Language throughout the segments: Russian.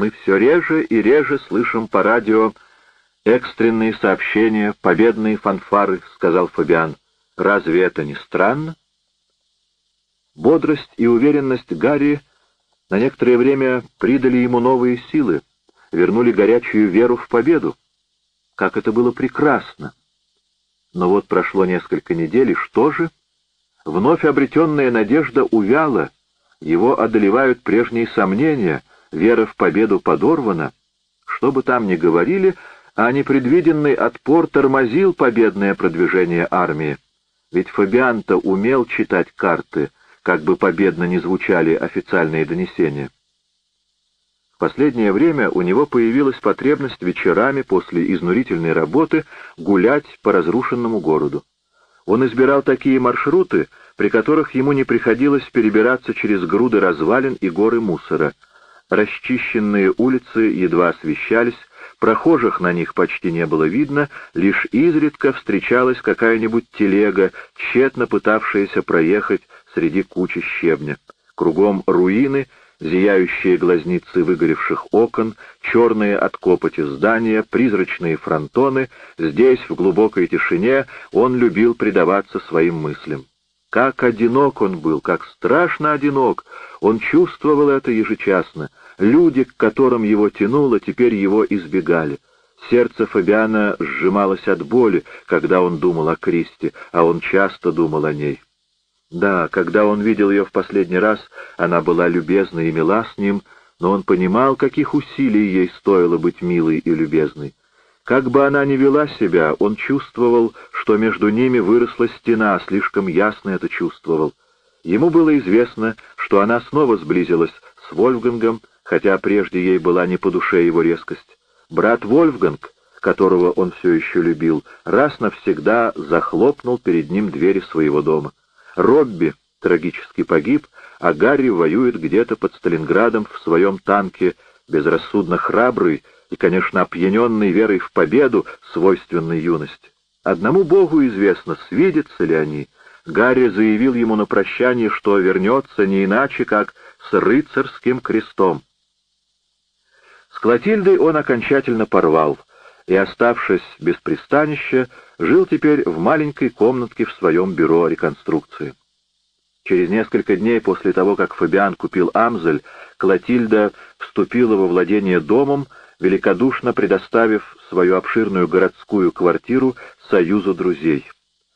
Мы все реже и реже слышим по радио экстренные сообщения, победные фанфары, — сказал Фабиан. Разве это не странно? Бодрость и уверенность Гарри на некоторое время придали ему новые силы, вернули горячую веру в победу. Как это было прекрасно! Но вот прошло несколько недель, и что же? Вновь обретенная надежда увяла, его одолевают прежние сомнения, вера в победу подорвана. Что бы там ни говорили, а непредвиденный отпор тормозил победное продвижение армии. Ведь Фабиан-то умел читать карты, как бы победно ни звучали официальные донесения. В последнее время у него появилась потребность вечерами после изнурительной работы гулять по разрушенному городу. Он избирал такие маршруты, при которых ему не приходилось перебираться через груды развалин и горы мусора. Расчищенные улицы едва освещались, Прохожих на них почти не было видно, лишь изредка встречалась какая-нибудь телега, тщетно пытавшаяся проехать среди кучи щебня. Кругом руины, зияющие глазницы выгоревших окон, черные от копоти здания, призрачные фронтоны. Здесь, в глубокой тишине, он любил предаваться своим мыслям. Как одинок он был, как страшно одинок! Он чувствовал это ежечасно — Люди, к которым его тянуло, теперь его избегали. Сердце Фабиана сжималось от боли, когда он думал о Кристи, а он часто думал о ней. Да, когда он видел ее в последний раз, она была любезна и мила с ним, но он понимал, каких усилий ей стоило быть милой и любезной. Как бы она ни вела себя, он чувствовал, что между ними выросла стена, слишком ясно это чувствовал. Ему было известно, что она снова сблизилась с Вольфгангом, хотя прежде ей была не по душе его резкость. Брат Вольфганг, которого он все еще любил, раз навсегда захлопнул перед ним двери своего дома. Робби трагически погиб, а Гарри воюет где-то под Сталинградом в своем танке, безрассудно храбрый и, конечно, опьяненный верой в победу, свойственной юности. Одному Богу известно, свидятся ли они. Гарри заявил ему на прощание, что вернется не иначе, как с рыцарским крестом. С Клотильдой он окончательно порвал, и, оставшись без пристанища, жил теперь в маленькой комнатке в своем бюро реконструкции. Через несколько дней после того, как Фабиан купил Амзель, Клотильда вступила во владение домом, великодушно предоставив свою обширную городскую квартиру союзу друзей.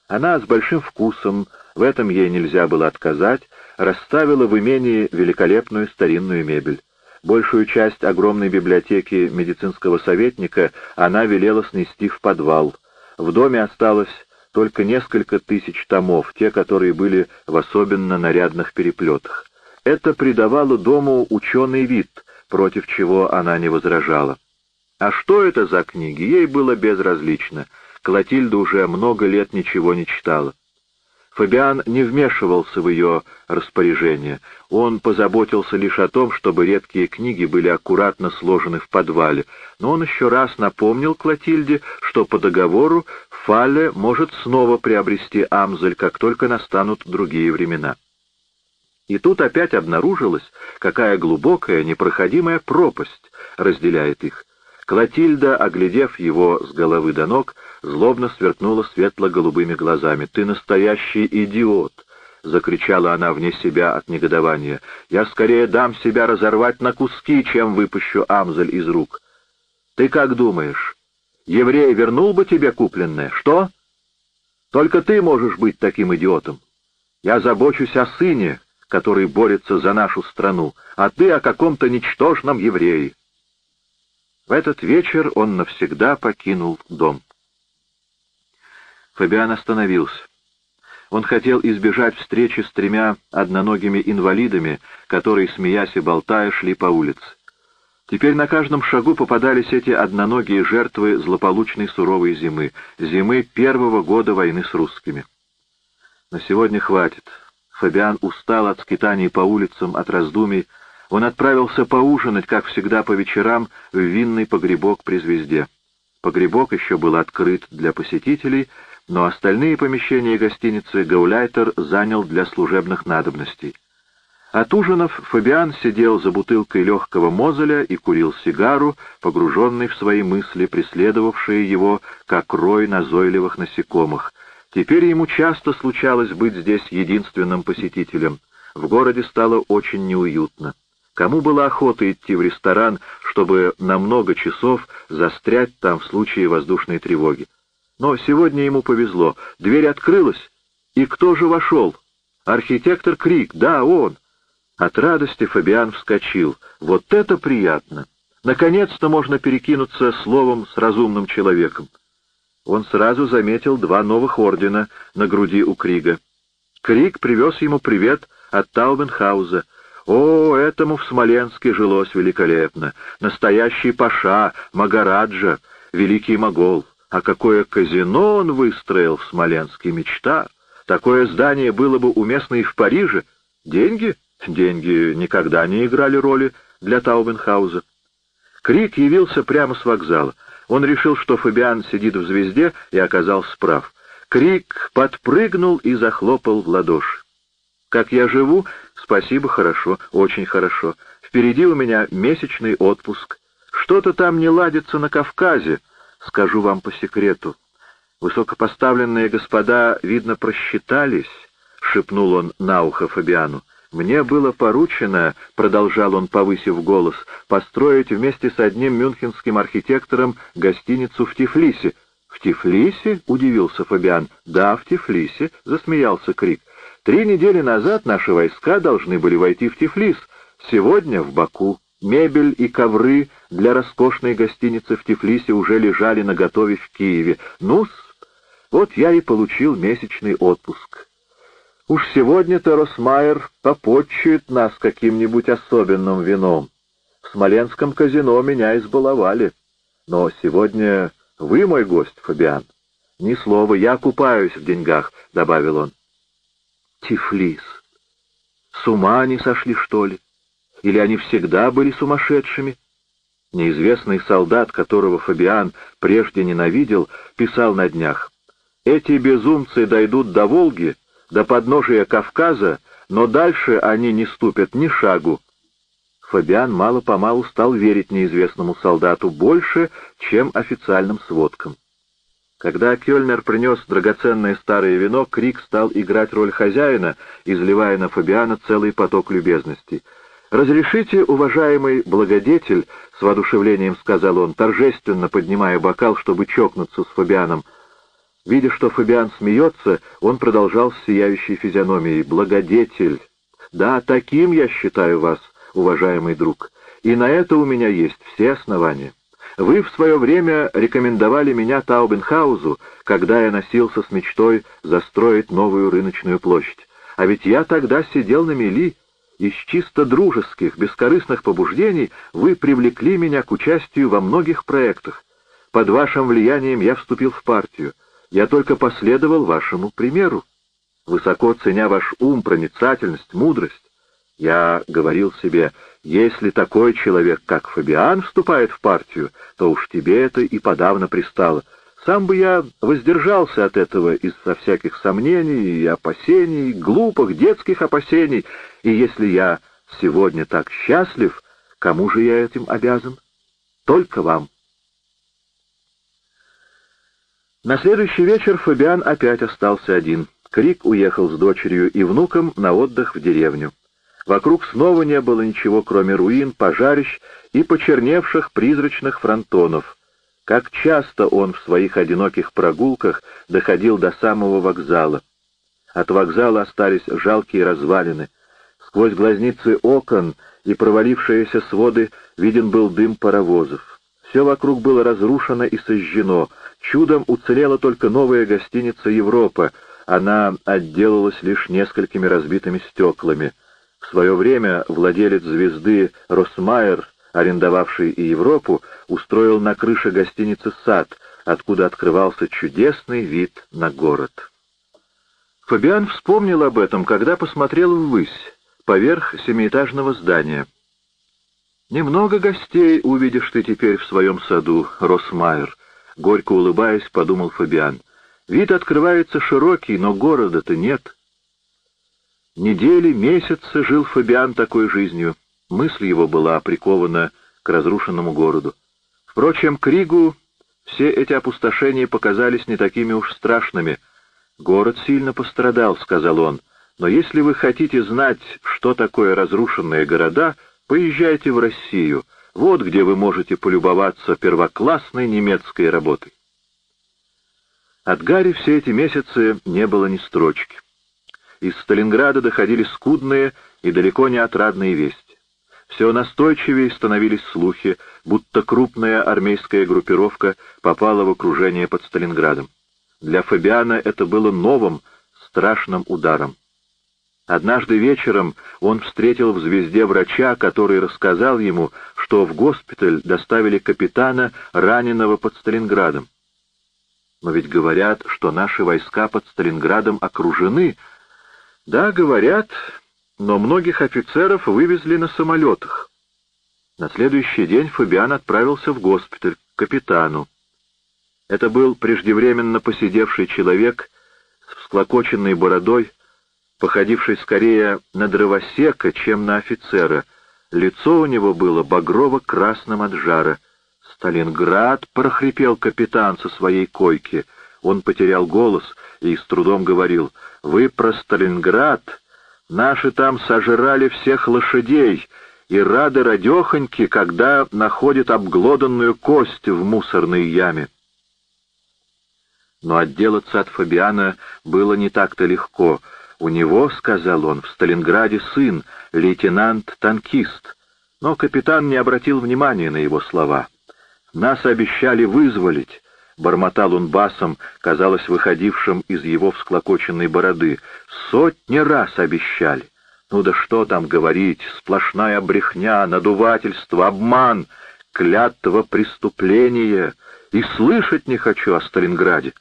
Она с большим вкусом, в этом ей нельзя было отказать, расставила в имении великолепную старинную мебель. Большую часть огромной библиотеки медицинского советника она велела снести в подвал. В доме осталось только несколько тысяч томов, те, которые были в особенно нарядных переплетах. Это придавало дому ученый вид, против чего она не возражала. А что это за книги, ей было безразлично. Клотильда уже много лет ничего не читала. Фабиан не вмешивался в ее распоряжение. Он позаботился лишь о том, чтобы редкие книги были аккуратно сложены в подвале, но он еще раз напомнил Клотильде, что по договору Фалле может снова приобрести Амзель, как только настанут другие времена. И тут опять обнаружилось, какая глубокая, непроходимая пропасть разделяет их. Клотильда, оглядев его с головы до ног, злобно сверкнула светло-голубыми глазами. «Ты настоящий идиот!» — закричала она вне себя от негодования. «Я скорее дам себя разорвать на куски, чем выпущу Амзель из рук. Ты как думаешь, еврей вернул бы тебе купленное? Что? Только ты можешь быть таким идиотом. Я забочусь о сыне, который борется за нашу страну, а ты о каком-то ничтожном еврее». В этот вечер он навсегда покинул дом. Фабиан остановился. Он хотел избежать встречи с тремя одноногими инвалидами, которые, смеясь и болтая, шли по улице. Теперь на каждом шагу попадались эти одноногие жертвы злополучной суровой зимы, зимы первого года войны с русскими. На сегодня хватит. Фабиан устал от скитаний по улицам, от раздумий, он отправился поужинать, как всегда по вечерам, в винный погребок при звезде. Погребок еще был открыт для посетителей, но остальные помещения гостиницы Гауляйтер занял для служебных надобностей. Отужинав, Фабиан сидел за бутылкой легкого мозеля и курил сигару, погруженный в свои мысли, преследовавшие его, как рой назойливых насекомых. Теперь ему часто случалось быть здесь единственным посетителем. В городе стало очень неуютно. Кому была охота идти в ресторан, чтобы на много часов застрять там в случае воздушной тревоги? Но сегодня ему повезло. Дверь открылась, и кто же вошел? Архитектор Крик, да, он. От радости Фабиан вскочил. Вот это приятно! Наконец-то можно перекинуться словом с разумным человеком. Он сразу заметил два новых ордена на груди у Крига. Криг привез ему привет от Таубенхауза. О, этому в Смоленске жилось великолепно. Настоящий паша, Магараджа, великий могол. А какое казино он выстроил в Смоленске, мечта! Такое здание было бы уместно и в Париже. Деньги? Деньги никогда не играли роли для Таубенхауза. Крик явился прямо с вокзала. Он решил, что Фабиан сидит в «Звезде» и оказался прав. Крик подпрыгнул и захлопал в ладоши. «Как я живу? Спасибо, хорошо, очень хорошо. Впереди у меня месячный отпуск. Что-то там не ладится на Кавказе, скажу вам по секрету. Высокопоставленные господа, видно, просчитались», — шепнул он на ухо Фабиану. «Мне было поручено, — продолжал он, повысив голос, — построить вместе с одним мюнхенским архитектором гостиницу в Тифлисе». «В Тифлисе?» — удивился Фабиан. «Да, в Тифлисе», — засмеялся Крик. «Три недели назад наши войска должны были войти в Тифлис, сегодня в Баку. Мебель и ковры для роскошной гостиницы в Тифлисе уже лежали наготове в Киеве. ну вот я и получил месячный отпуск». Уж сегодня-то Росмайер попотчует нас каким-нибудь особенным вином. В Смоленском казино меня избаловали. Но сегодня вы мой гость, Фабиан. Ни слова, я купаюсь в деньгах, — добавил он. Тифлис. С ума они сошли, что ли? Или они всегда были сумасшедшими? Неизвестный солдат, которого Фабиан прежде ненавидел, писал на днях. «Эти безумцы дойдут до Волги, до подножия Кавказа, но дальше они не ступят ни шагу. Фабиан мало-помалу стал верить неизвестному солдату больше, чем официальным сводкам. Когда Кёльнер принес драгоценное старое вино, Крик стал играть роль хозяина, изливая на Фабиана целый поток любезностей. «Разрешите, уважаемый благодетель», — с воодушевлением сказал он, торжественно поднимая бокал, чтобы чокнуться с Фабианом, Видя, что Фабиан смеется, он продолжал с сияющей физиономией. «Благодетель! Да, таким я считаю вас, уважаемый друг, и на это у меня есть все основания. Вы в свое время рекомендовали меня Таубенхаузу, когда я носился с мечтой застроить новую рыночную площадь. А ведь я тогда сидел на мели, из чисто дружеских, бескорыстных побуждений вы привлекли меня к участию во многих проектах. Под вашим влиянием я вступил в партию. Я только последовал вашему примеру, высоко ценя ваш ум, проницательность, мудрость. Я говорил себе, если такой человек, как Фабиан, вступает в партию, то уж тебе это и подавно пристало. Сам бы я воздержался от этого из-за всяких сомнений и опасений, глупых детских опасений, и если я сегодня так счастлив, кому же я этим обязан? Только вам. На следующий вечер Фабиан опять остался один. Крик уехал с дочерью и внуком на отдых в деревню. Вокруг снова не было ничего, кроме руин, пожарищ и почерневших призрачных фронтонов. Как часто он в своих одиноких прогулках доходил до самого вокзала. От вокзала остались жалкие развалины. Сквозь глазницы окон и провалившиеся своды виден был дым паровозов. Все вокруг было разрушено и сожжено — Чудом уцелела только новая гостиница «Европа», она отделалась лишь несколькими разбитыми стеклами. В свое время владелец «Звезды» Росмайер, арендовавший и Европу, устроил на крыше гостиницы сад, откуда открывался чудесный вид на город. Фабиан вспомнил об этом, когда посмотрел ввысь, поверх семиэтажного здания. «Немного гостей увидишь ты теперь в своем саду, Росмайер», — горько улыбаясь, подумал Фабиан. «Вид открывается широкий, но города-то нет». Недели, месяцы жил Фабиан такой жизнью. Мысль его была прикована к разрушенному городу. Впрочем, Кригу все эти опустошения показались не такими уж страшными. «Город сильно пострадал», — сказал он, — «но если вы хотите знать, что такое разрушенные города, поезжайте в Россию, вот где вы можете полюбоваться первоклассной немецкой работой». От Гарри все эти месяцы не было ни строчки. Из Сталинграда доходили скудные и далеко не отрадные вести. Все настойчивее становились слухи, будто крупная армейская группировка попала в окружение под Сталинградом. Для Фабиана это было новым, страшным ударом. Однажды вечером он встретил в «Звезде» врача, который рассказал ему, что в госпиталь доставили капитана, раненого под Сталинградом. Но ведь говорят, что наши войска под Сталинградом окружены. Да, говорят, но многих офицеров вывезли на самолетах. На следующий день Фабиан отправился в госпиталь к капитану. Это был преждевременно посидевший человек с всклокоченной бородой, походивший скорее на дровосека, чем на офицера. Лицо у него было багрово-красным от жара. «Сталинград!» — прохрипел капитан со своей койки. Он потерял голос и с трудом говорил. «Вы про Сталинград?» Наши там сожрали всех лошадей и рады радехоньки, когда находят обглоданную кость в мусорной яме. Но отделаться от Фабиана было не так-то легко. У него, — сказал он, — в Сталинграде сын, лейтенант-танкист. Но капитан не обратил внимания на его слова. Нас обещали вызволить, — бормотал он басом, казалось, выходившим из его всклокоченной бороды. «Сотни раз обещали. Ну да что там говорить, сплошная брехня, надувательство, обман, клятва преступления. И слышать не хочу о Сталинграде».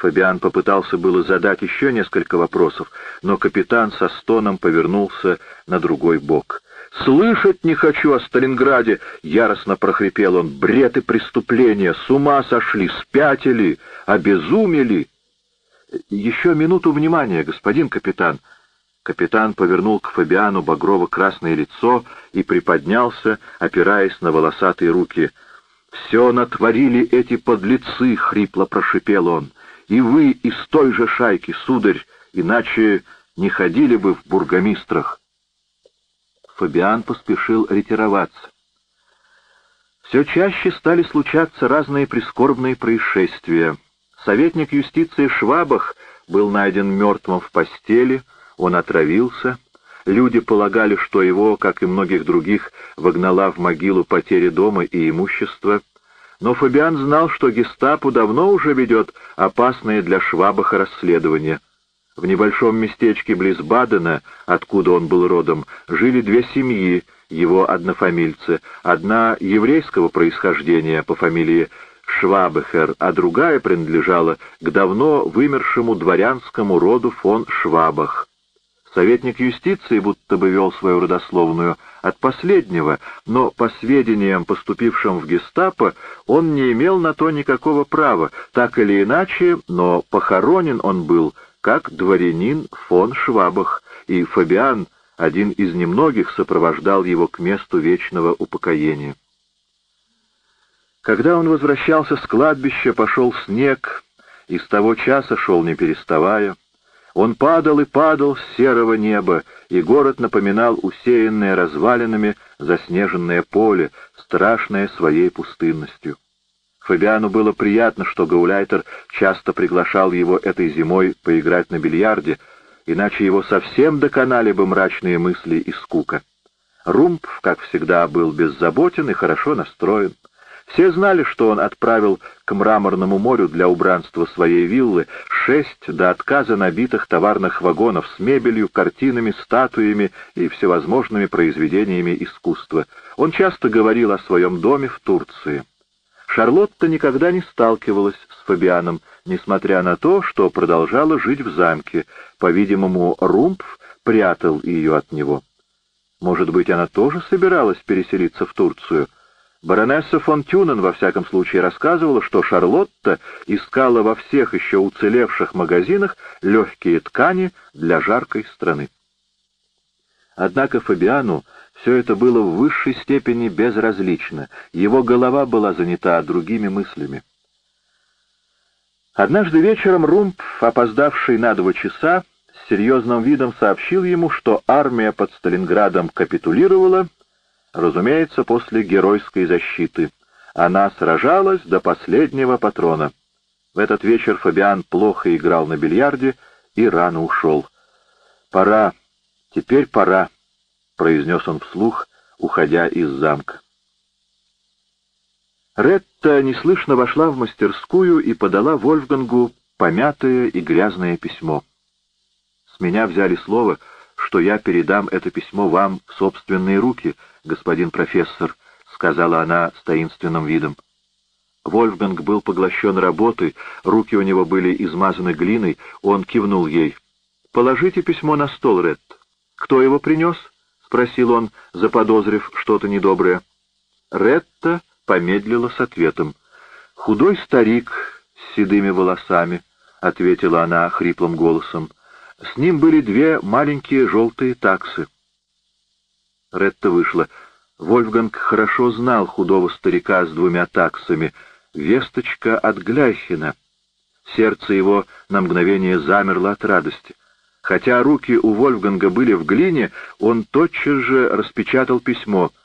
Фабиан попытался было задать еще несколько вопросов, но капитан со стоном повернулся на другой бок. «Слышать не хочу о Сталинграде!» — яростно прохрипел он. «Бред и преступления! С ума сошли! Спятили! Обезумели!» «Еще минуту внимания, господин капитан!» Капитан повернул к Фабиану багрово-красное лицо и приподнялся, опираясь на волосатые руки. «Все натворили эти подлецы!» — хрипло прошипел он. «И вы из той же шайки, сударь, иначе не ходили бы в бургомистрах». Фабиан поспешил ретироваться. Все чаще стали случаться разные прискорбные происшествия. Советник юстиции Швабах был найден мертвым в постели, он отравился. Люди полагали, что его, как и многих других, вогнала в могилу потеря дома и имущества. Но Фабиан знал, что гестапо давно уже ведет опасное для Швабаха расследование — в небольшом местечке близ Бадена, откуда он был родом, жили две семьи, его однофамильцы, одна еврейского происхождения по фамилии Швабехер, а другая принадлежала к давно вымершему дворянскому роду фон Швабах. Советник юстиции будто бы вел свою родословную от последнего, но, по сведениям, поступившим в гестапо, он не имел на то никакого права, так или иначе, но похоронен он был как дворянин фон Швабах, и Фабиан, один из немногих, сопровождал его к месту вечного упокоения. Когда он возвращался с кладбища, пошел снег, и с того часа шел не переставая. Он падал и падал с серого неба, и город напоминал усеянное развалинами заснеженное поле, страшное своей пустынностью. Фабиану было приятно, что Гауляйтер часто приглашал его этой зимой поиграть на бильярде, иначе его совсем доконали бы мрачные мысли и скука. Румб, как всегда, был беззаботен и хорошо настроен. Все знали, что он отправил к Мраморному морю для убранства своей виллы шесть до отказа набитых товарных вагонов с мебелью, картинами, статуями и всевозможными произведениями искусства. Он часто говорил о своем доме в Турции. Шарлотта никогда не сталкивалась с Фабианом, несмотря на то, что продолжала жить в замке. По-видимому, Румпф прятал ее от него. Может быть, она тоже собиралась переселиться в Турцию? Баронесса фон Тюнен, во всяком случае, рассказывала, что Шарлотта искала во всех еще уцелевших магазинах легкие ткани для жаркой страны. Однако Фабиану все это было в высшей степени безразлично, его голова была занята другими мыслями. Однажды вечером Румп, опоздавший на два часа, с серьезным видом сообщил ему, что армия под Сталинградом капитулировала, разумеется, после геройской защиты. Она сражалась до последнего патрона. В этот вечер Фабиан плохо играл на бильярде и рано ушел. «Пора, теперь пора», — произнес он вслух, уходя из замка. Ретта неслышно вошла в мастерскую и подала Вольфгангу помятое и грязное письмо. «С меня взяли слово, что я передам это письмо вам в собственные руки, господин профессор», — сказала она с таинственным видом. Вольфганг был поглощен работой, руки у него были измазаны глиной, он кивнул ей. «Положите письмо на стол, Ретт. Кто его принес?» — спросил он, заподозрив что-то недоброе. Ретта помедлила с ответом. «Худой старик с седыми волосами», — ответила она хриплым голосом. «С ним были две маленькие желтые таксы». Ретта вышла. Вольфганг хорошо знал худого старика с двумя таксами. Весточка от Гляхина. Сердце его на мгновение замерло от радости. Хотя руки у Вольфганга были в глине, он тотчас же распечатал письмо —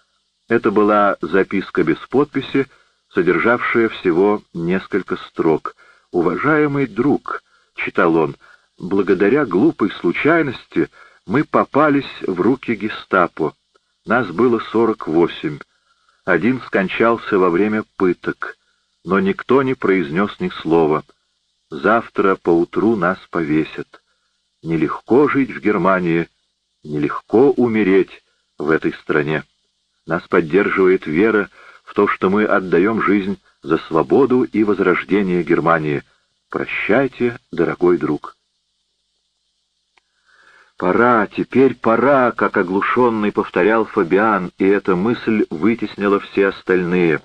это была записка без подписи, содержавшая всего несколько строк. «Уважаемый друг», — читал он, — «благодаря глупой случайности мы попались в руки гестапо. Нас было сорок восемь. Один скончался во время пыток, но никто не произнес ни слова. Завтра поутру нас повесят. Нелегко жить в Германии, нелегко умереть в этой стране. Нас поддерживает вера в то, что мы отдаем жизнь за свободу и возрождение Германии. Прощайте, дорогой друг. «Пора, теперь пора», — как оглушенный повторял Фабиан, и эта мысль вытеснила все остальные.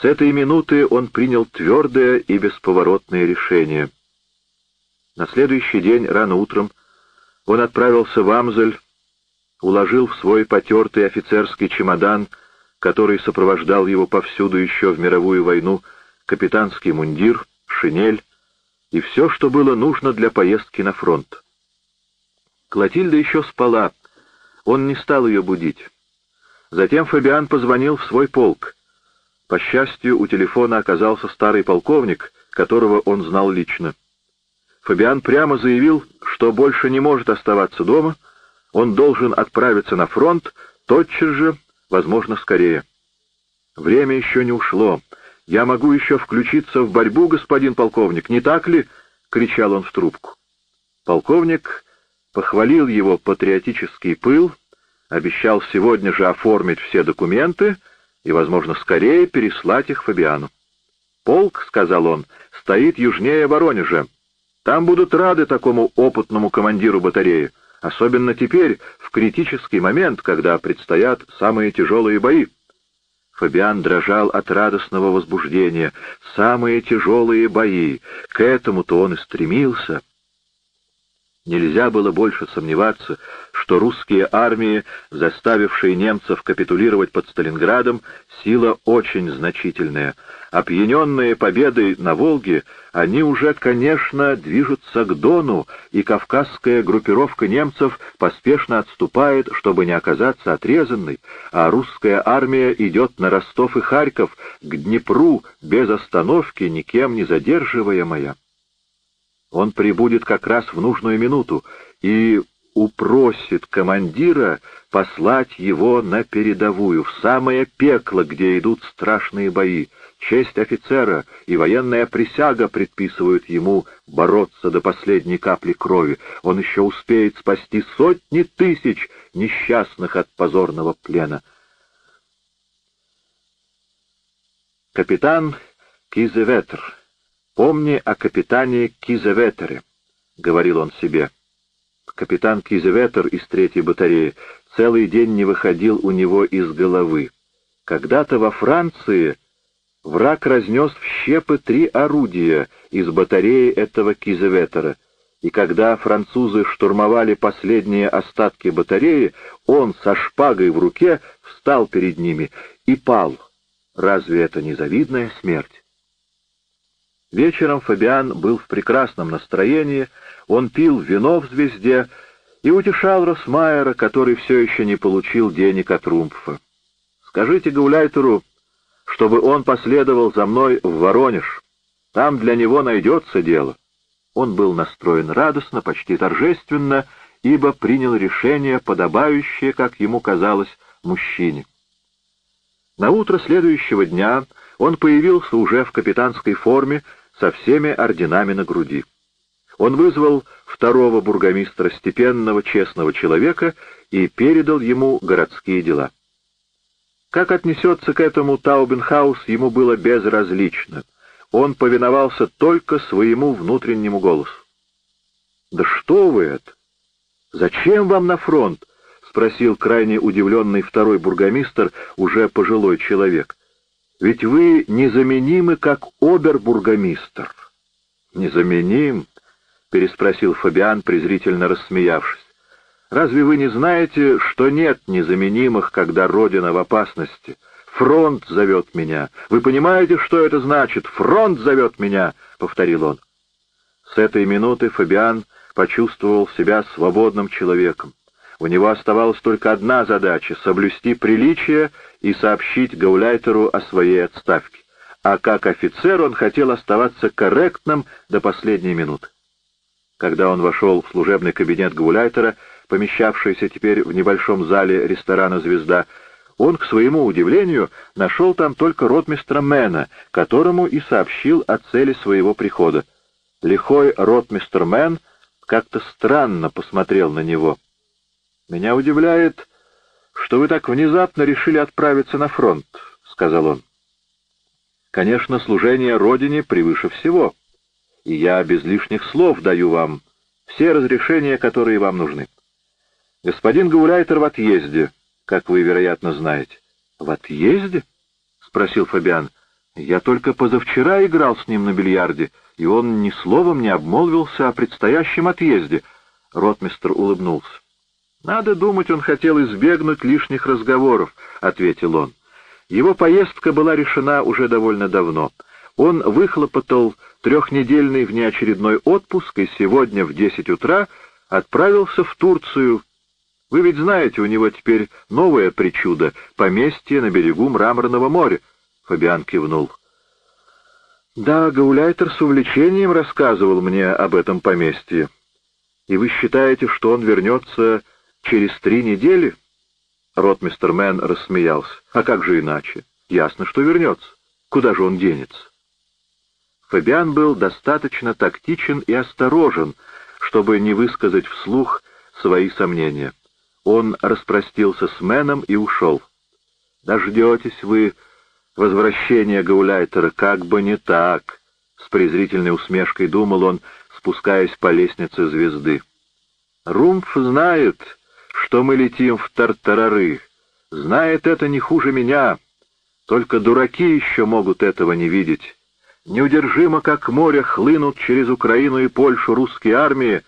С этой минуты он принял твердое и бесповоротное решение. На следующий день, рано утром, он отправился в Амзель, уложил в свой потертый офицерский чемодан, который сопровождал его повсюду еще в мировую войну, капитанский мундир, шинель и все, что было нужно для поездки на фронт. Клотильда еще спала, он не стал ее будить. Затем Фабиан позвонил в свой полк. По счастью, у телефона оказался старый полковник, которого он знал лично. Фабиан прямо заявил, что больше не может оставаться дома — он должен отправиться на фронт тотчас же, возможно, скорее. Время еще не ушло. Я могу еще включиться в борьбу, господин полковник, не так ли? — кричал он в трубку. Полковник похвалил его патриотический пыл, обещал сегодня же оформить все документы и, возможно, скорее переслать их Фабиану. «Полк», — сказал он, — «стоит южнее Воронежа. Там будут рады такому опытному командиру батареи. Особенно теперь, в критический момент, когда предстоят самые тяжелые бои. Фабиан дрожал от радостного возбуждения. Самые тяжелые бои. К этому-то он и стремился. Нельзя было больше сомневаться, что русские армии, заставившие немцев капитулировать под Сталинградом, сила очень значительная. Опьяненные победой на Волге, они уже, конечно, движутся к Дону, и кавказская группировка немцев поспешно отступает, чтобы не оказаться отрезанной, а русская армия идет на Ростов и Харьков, к Днепру, без остановки, никем не задерживаемая. Он прибудет как раз в нужную минуту и упросит командира послать его на передовую, в самое пекло, где идут страшные бои. Честь офицера и военная присяга предписывают ему бороться до последней капли крови. Он еще успеет спасти сотни тысяч несчастных от позорного плена. Капитан Кизеветр «Помни о капитане Кизеветере», — говорил он себе. Капитан Кизеветер из третьей батареи целый день не выходил у него из головы. Когда-то во Франции враг разнес в щепы три орудия из батареи этого кизеветера, и когда французы штурмовали последние остатки батареи, он со шпагой в руке встал перед ними и пал. Разве это не завидная смерть? Вечером Фабиан был в прекрасном настроении, он пил вино в «Звезде» и утешал Росмайера, который все еще не получил денег от Румпфа. «Скажите Гауляйтеру, чтобы он последовал за мной в Воронеж. Там для него найдется дело». Он был настроен радостно, почти торжественно, ибо принял решение, подобающее, как ему казалось, мужчине. На утро следующего дня он появился уже в капитанской форме со всеми орденами на груди. Он вызвал второго бургомистра, степенного, честного человека, и передал ему городские дела. Как отнесется к этому Таубенхаус, ему было безразлично — он повиновался только своему внутреннему голосу. «Да что вы это? Зачем вам на фронт?» — спросил крайне удивленный второй бургомистр, уже пожилой человек. «Ведь вы незаменимы, как обер-бургомистр». «Незаменим?» — переспросил Фабиан, презрительно рассмеявшись. «Разве вы не знаете, что нет незаменимых, когда Родина в опасности?» Фронт зовет меня. Вы понимаете, что это значит? Фронт зовет меня, — повторил он. С этой минуты Фабиан почувствовал себя свободным человеком. У него оставалась только одна задача — соблюсти приличие и сообщить Гауляйтеру о своей отставке. А как офицер он хотел оставаться корректным до последней минуты. Когда он вошел в служебный кабинет Гауляйтера, помещавшийся теперь в небольшом зале ресторана «Звезда», он, к своему удивлению, нашел там только ротмистра Мэна, которому и сообщил о цели своего прихода. Лихой ротмистр Мэн как-то странно посмотрел на него. «Меня удивляет, что вы так внезапно решили отправиться на фронт», — сказал он. «Конечно, служение Родине превыше всего, и я без лишних слов даю вам все разрешения, которые вам нужны. Господин Гауляйтер в отъезде» как вы, вероятно, знаете. — В отъезде? — спросил Фабиан. — Я только позавчера играл с ним на бильярде, и он ни словом не обмолвился о предстоящем отъезде. Ротмистр улыбнулся. — Надо думать, он хотел избегнуть лишних разговоров, — ответил он. Его поездка была решена уже довольно давно. Он выхлопотал трехнедельный внеочередной отпуск и сегодня в десять утра отправился в Турцию вы ведь знаете, у него теперь новое причудо — поместье на берегу Мраморного моря. Фабиан кивнул. Да, Гауляйтер с увлечением рассказывал мне об этом поместье. И вы считаете, что он вернется через три недели? Ротмистер Мэн рассмеялся. А как же иначе? Ясно, что вернется. Куда же он денется? Фабиан был достаточно тактичен и осторожен, чтобы не высказать вслух свои сомнения. Он распростился с Мэном и ушел. «Дождетесь вы возвращения Гауляйтера, как бы не так», — с презрительной усмешкой думал он, спускаясь по лестнице звезды. «Румф знает, что мы летим в Тартарары. Знает это не хуже меня. Только дураки еще могут этого не видеть. Неудержимо, как море, хлынут через Украину и Польшу русские армии,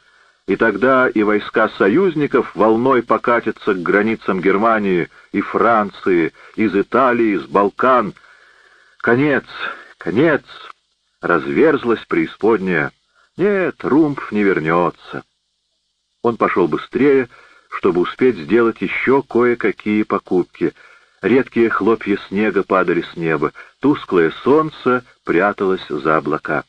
и тогда и войска союзников волной покатятся к границам Германии и Франции, из Италии, из Балкан. Конец, конец, разверзлась преисподняя. Нет, Румпф не вернется. Он пошел быстрее, чтобы успеть сделать еще кое-какие покупки. Редкие хлопья снега падали с неба, тусклое солнце пряталось за облака.